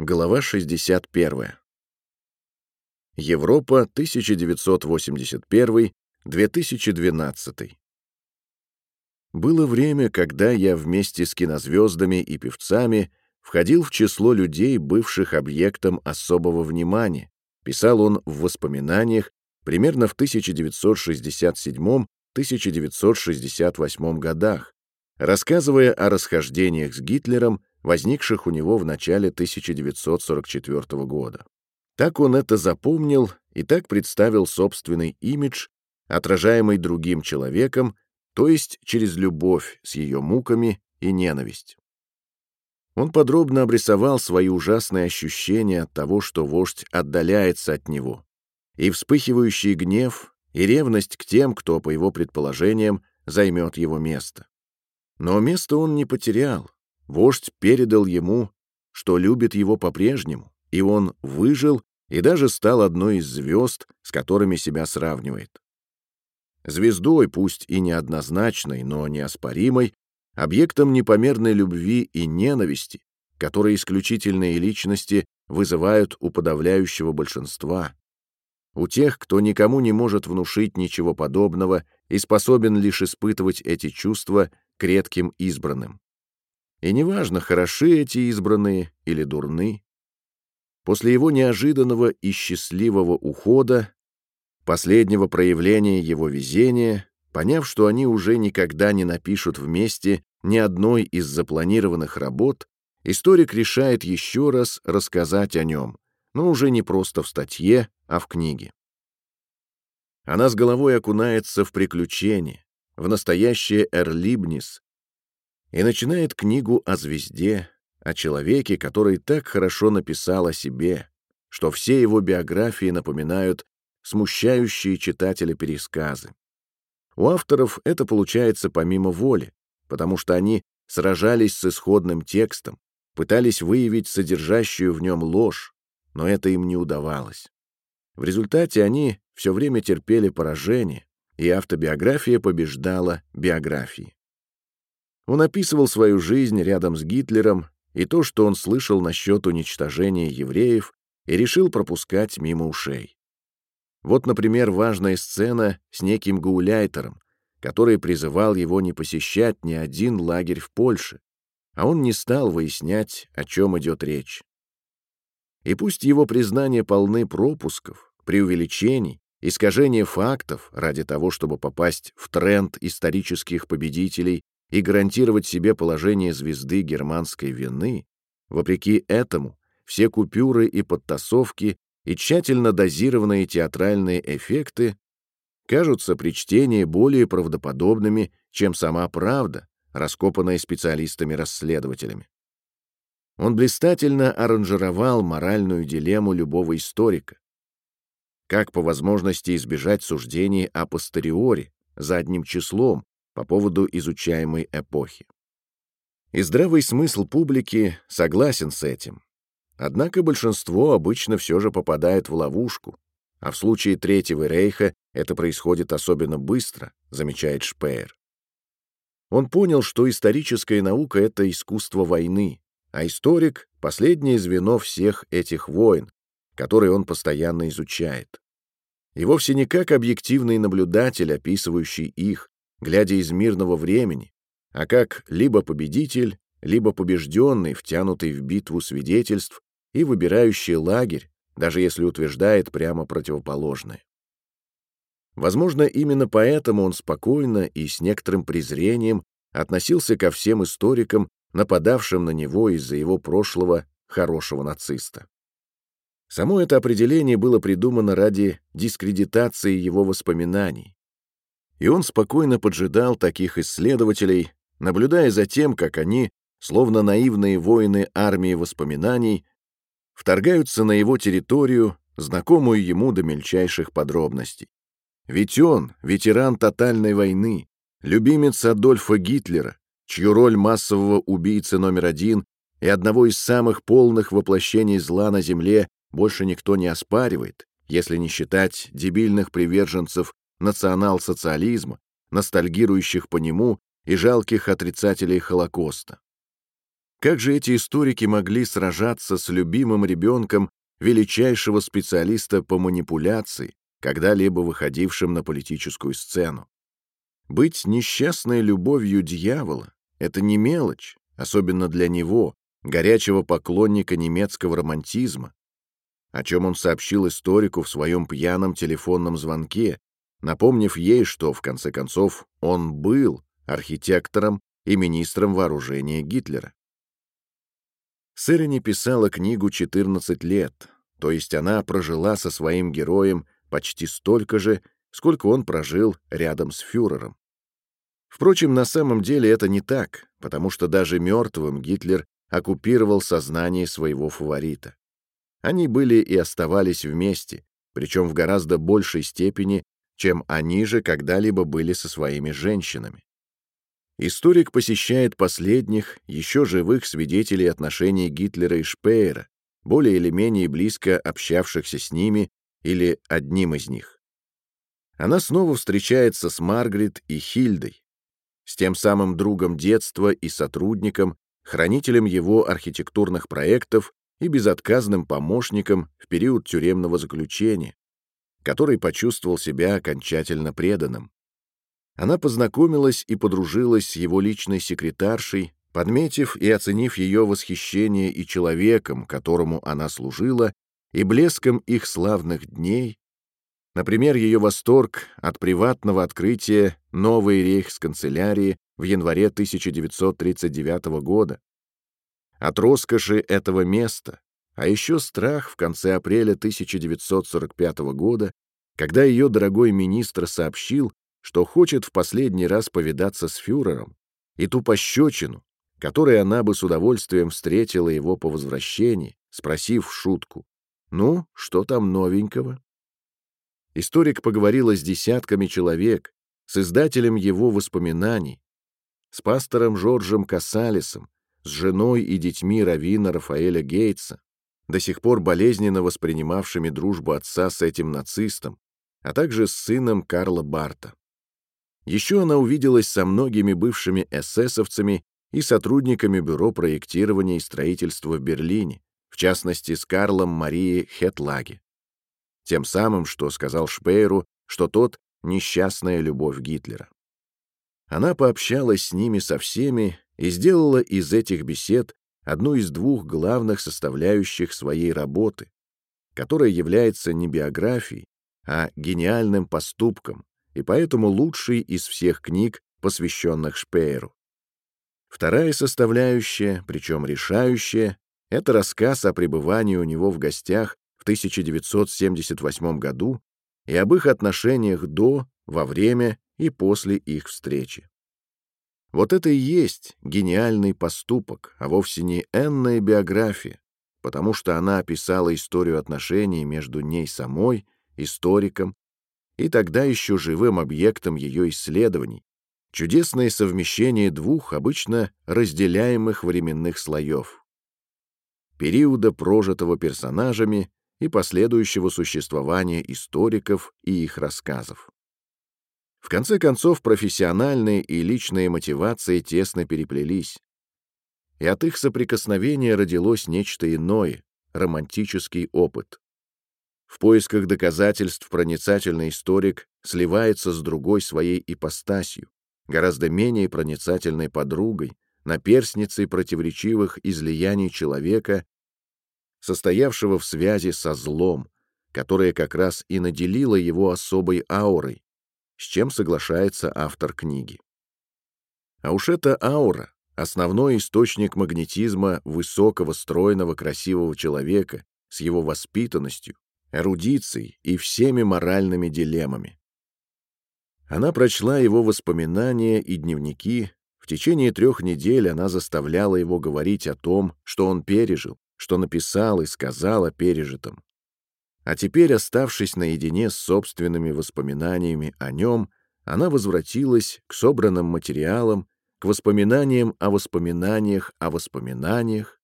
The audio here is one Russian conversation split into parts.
Глава 61. Европа, 1981-2012. Было время, когда я вместе с кинозвездами и певцами входил в число людей, бывших объектом особого внимания, писал он в воспоминаниях примерно в 1967-1968 годах, рассказывая о расхождениях с Гитлером возникших у него в начале 1944 года. Так он это запомнил и так представил собственный имидж, отражаемый другим человеком, то есть через любовь с ее муками и ненависть. Он подробно обрисовал свои ужасные ощущения от того, что вождь отдаляется от него, и вспыхивающий гнев, и ревность к тем, кто, по его предположениям, займет его место. Но место он не потерял, Вождь передал ему, что любит его по-прежнему, и он выжил и даже стал одной из звезд, с которыми себя сравнивает. Звездой, пусть и неоднозначной, но неоспоримой, объектом непомерной любви и ненависти, которые исключительные личности вызывают у подавляющего большинства. У тех, кто никому не может внушить ничего подобного и способен лишь испытывать эти чувства к редким избранным. И неважно, хороши эти избранные или дурны. После его неожиданного и счастливого ухода, последнего проявления его везения, поняв, что они уже никогда не напишут вместе ни одной из запланированных работ, историк решает еще раз рассказать о нем, но уже не просто в статье, а в книге. Она с головой окунается в приключения, в настоящее Эрлибнис, и начинает книгу о звезде, о человеке, который так хорошо написал о себе, что все его биографии напоминают смущающие читателя пересказы. У авторов это получается помимо воли, потому что они сражались с исходным текстом, пытались выявить содержащую в нем ложь, но это им не удавалось. В результате они все время терпели поражение, и автобиография побеждала биографии. Он описывал свою жизнь рядом с Гитлером и то, что он слышал насчет уничтожения евреев, и решил пропускать мимо ушей. Вот, например, важная сцена с неким Гауляйтером, который призывал его не посещать ни один лагерь в Польше, а он не стал выяснять, о чем идет речь. И пусть его признания полны пропусков, преувеличений, искажения фактов ради того, чтобы попасть в тренд исторических победителей и гарантировать себе положение звезды германской вины, вопреки этому все купюры и подтасовки и тщательно дозированные театральные эффекты кажутся при чтении более правдоподобными, чем сама правда, раскопанная специалистами-расследователями. Он блистательно аранжировал моральную дилемму любого историка. Как по возможности избежать суждений о постериоре, задним числом, по поводу изучаемой эпохи. И здравый смысл публики согласен с этим. Однако большинство обычно все же попадает в ловушку, а в случае Третьего рейха это происходит особенно быстро, замечает Шпеер. Он понял, что историческая наука — это искусство войны, а историк — последнее звено всех этих войн, которые он постоянно изучает. И вовсе не как объективный наблюдатель, описывающий их, глядя из мирного времени, а как либо победитель, либо побежденный, втянутый в битву свидетельств и выбирающий лагерь, даже если утверждает прямо противоположное. Возможно, именно поэтому он спокойно и с некоторым презрением относился ко всем историкам, нападавшим на него из-за его прошлого хорошего нациста. Само это определение было придумано ради дискредитации его воспоминаний, и он спокойно поджидал таких исследователей, наблюдая за тем, как они, словно наивные воины армии воспоминаний, вторгаются на его территорию, знакомую ему до мельчайших подробностей. Ведь он — ветеран тотальной войны, любимец Адольфа Гитлера, чью роль массового убийцы номер один и одного из самых полных воплощений зла на Земле больше никто не оспаривает, если не считать дебильных приверженцев национал-социализма, ностальгирующих по нему и жалких отрицателей Холокоста. Как же эти историки могли сражаться с любимым ребенком величайшего специалиста по манипуляции, когда-либо выходившим на политическую сцену? Быть несчастной любовью дьявола — это не мелочь, особенно для него, горячего поклонника немецкого романтизма, о чем он сообщил историку в своем пьяном телефонном звонке, напомнив ей, что, в конце концов, он был архитектором и министром вооружения Гитлера. Сэрини писала книгу 14 лет, то есть она прожила со своим героем почти столько же, сколько он прожил рядом с фюрером. Впрочем, на самом деле это не так, потому что даже мертвым Гитлер оккупировал сознание своего фаворита. Они были и оставались вместе, причем в гораздо большей степени, чем они же когда-либо были со своими женщинами. Историк посещает последних, еще живых свидетелей отношений Гитлера и Шпеера, более или менее близко общавшихся с ними или одним из них. Она снова встречается с Маргарет и Хильдой, с тем самым другом детства и сотрудником, хранителем его архитектурных проектов и безотказным помощником в период тюремного заключения, который почувствовал себя окончательно преданным. Она познакомилась и подружилась с его личной секретаршей, подметив и оценив ее восхищение и человеком, которому она служила, и блеском их славных дней, например, ее восторг от приватного открытия новой рейхсканцелярии в январе 1939 года, от роскоши этого места, а еще страх в конце апреля 1945 года, когда ее дорогой министр сообщил, что хочет в последний раз повидаться с фюрером, и ту пощечину, которой она бы с удовольствием встретила его по возвращении, спросив в шутку, «Ну, что там новенького?» Историк поговорила с десятками человек, с издателем его воспоминаний, с пастором Жоржем Кассалисом, с женой и детьми раввина Рафаэля Гейтса, до сих пор болезненно воспринимавшими дружбу отца с этим нацистом, а также с сыном Карла Барта. Еще она увиделась со многими бывшими эсэсовцами и сотрудниками Бюро проектирования и строительства в Берлине, в частности с Карлом Марии Хетлаге. Тем самым, что сказал Шпейру, что тот — несчастная любовь Гитлера. Она пообщалась с ними со всеми и сделала из этих бесед одну из двух главных составляющих своей работы, которая является не биографией, а гениальным поступком, и поэтому лучший из всех книг, посвященных Шпееру. Вторая составляющая, причем решающая, это рассказ о пребывании у него в гостях в 1978 году и об их отношениях до, во время и после их встречи. Вот это и есть гениальный поступок, а вовсе не энная биография, потому что она описала историю отношений между ней самой, историком и тогда еще живым объектом ее исследований, чудесное совмещение двух обычно разделяемых временных слоев. Периода, прожитого персонажами, и последующего существования историков и их рассказов. В конце концов, профессиональные и личные мотивации тесно переплелись, и от их соприкосновения родилось нечто иное — романтический опыт. В поисках доказательств проницательный историк сливается с другой своей ипостасью, гораздо менее проницательной подругой, наперсницей противоречивых излияний человека, состоявшего в связи со злом, которое как раз и наделило его особой аурой, с чем соглашается автор книги. А уж эта аура — основной источник магнетизма высокого, стройного, красивого человека с его воспитанностью, эрудицией и всеми моральными дилеммами. Она прочла его воспоминания и дневники. В течение трех недель она заставляла его говорить о том, что он пережил, что написал и сказал о пережитом. А теперь, оставшись наедине с собственными воспоминаниями о нем, она возвратилась к собранным материалам, к воспоминаниям о воспоминаниях о воспоминаниях,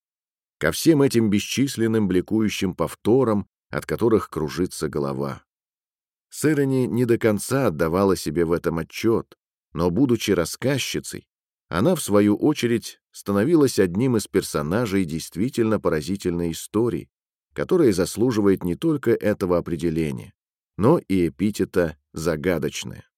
ко всем этим бесчисленным бликующим повторам, от которых кружится голова. Сэрони не до конца отдавала себе в этом отчет, но, будучи рассказчицей, она, в свою очередь, становилась одним из персонажей действительно поразительной истории, которая заслуживает не только этого определения, но и эпитета «загадочная».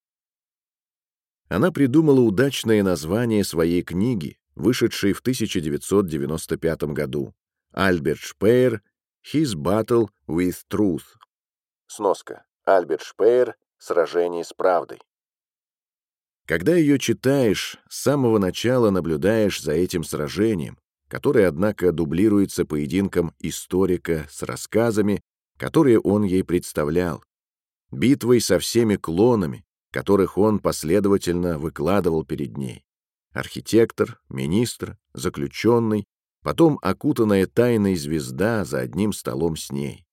Она придумала удачное название своей книги, вышедшей в 1995 году «Альберт Шпеер. His Battle with Truth». Сноска. Альберт Шпеер. Сражение с правдой. Когда ее читаешь, с самого начала наблюдаешь за этим сражением, которое, однако, дублируется поединком историка с рассказами, которые он ей представлял, битвой со всеми клонами, которых он последовательно выкладывал перед ней. Архитектор, министр, заключенный, потом окутанная тайной звезда за одним столом с ней.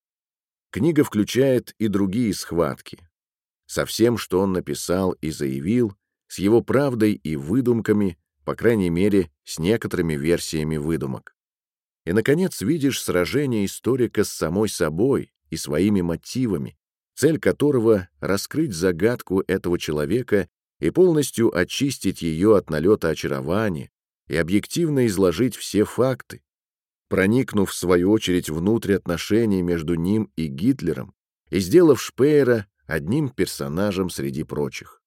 Книга включает и другие схватки. Со всем, что он написал и заявил, с его правдой и выдумками, по крайней мере, с некоторыми версиями выдумок. И, наконец, видишь сражение историка с самой собой и своими мотивами, цель которого — раскрыть загадку этого человека и полностью очистить ее от налета очарования и объективно изложить все факты, проникнув, в свою очередь, внутрь отношений между ним и Гитлером и сделав Шпеера одним персонажем среди прочих.